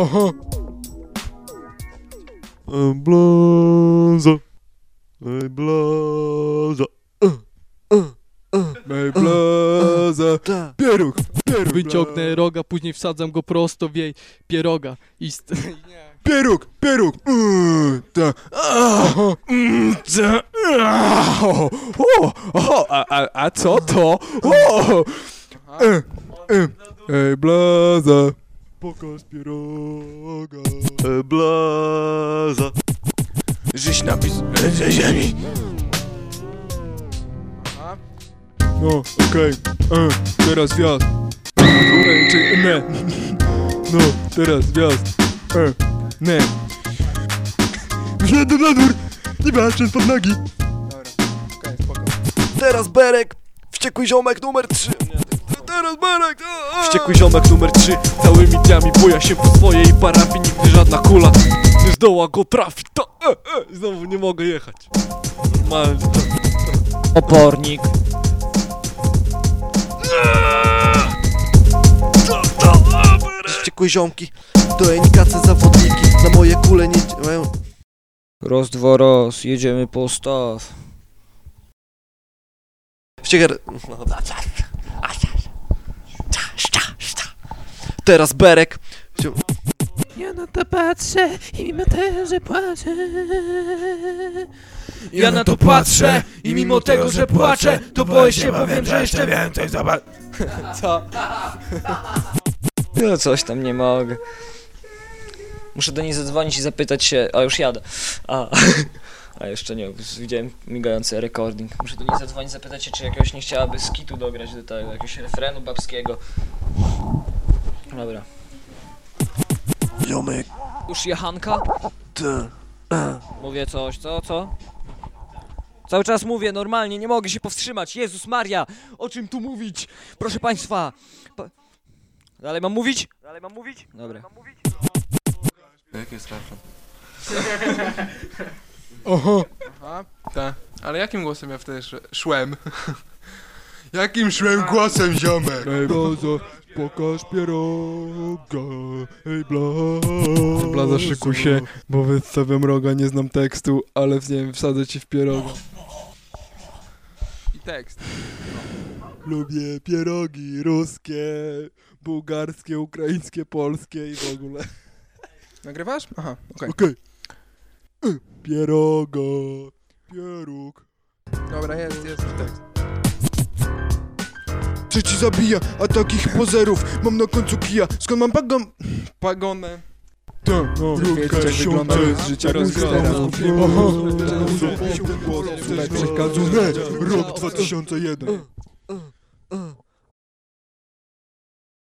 Aha. Blaza. Ej, blaza. Ej, blaza. Pieruch, pieruch. Wyciągnę roga, później wsadzam go prosto w jej pieroga. I st- Pieruch, pieruch. Mm, ta. A, mm, ta. A, o, o, o, a, a, a co to? O, e, e. Ej, blaza. Pokaż pieroga. E, blaza. Żyś napis ze ziemi. No, okej. E, Teraz wjazd. E, czy ne. No, teraz wjazd. E, ne. Wyszedłem na dwór. Nie patrząc pod nogi. Dobra, okej, spoko. Teraz Berek. Wściekły ziomek numer 3. Teraz. Wściekły ziomek numer 3 całymi dniami buja się po swojej parafii, nigdy żadna kula nie zdoła go trafić. To e, e, znowu nie mogę jechać. Normalnie. Opornik. Wściekłe ziomki. To enikace zawodniki. Na moje kule nie działają. Roz, dwa, roz. Jedziemy po staw. Wściekar... Teraz Berek. Ja na to patrzę i mimo tego, że płaczę Ja na to patrzę i mimo tego, że płaczę, to boję się, bo wiem, że jeszcze więcej zobacz. Co? No coś tam nie mogę. Muszę do niej zadzwonić i zapytać się, a już jadę. A, a jeszcze nie, widziałem migający recording. Muszę do niej zadzwonić, zapytać się, czy jakiegoś nie chciałaby skitu dograć do tego, jakiegoś refrenu babskiego. Dobra. Ziomek. Już jechanka? Ta. Mówię coś, co, co? Cały czas mówię normalnie, nie mogę się powstrzymać. Jezus Maria, o czym tu mówić? Proszę państwa. Pa... Dalej mam mówić? Dalej mam mówić? Dobra. Jaki jest refren? Oho. Aha, tak. Ale jakim głosem ja wtedy sz- szłem? jakim szłem głosem, ziomek? Pokaż pieroga. Ej, blaza. Blaza, szykuj się, bo wystawiam roga, nie znam tekstu, ale nie wiem, wsadzę ci w pieroga. I tekst. Lubię pierogi ruskie, bułgarskie, ukraińskie, polskie i w ogóle. Nagrywasz? Aha, okej. Okej. Y, Pieroga. Pieróg. Dobra, jest, jest tekst. Czy ci zabija, a takich pozerów mam na końcu kija. Skąd mam pagam... Pagonę. Jak wygląda z życia rok 2001.